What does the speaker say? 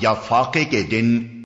یا فاقے کے دن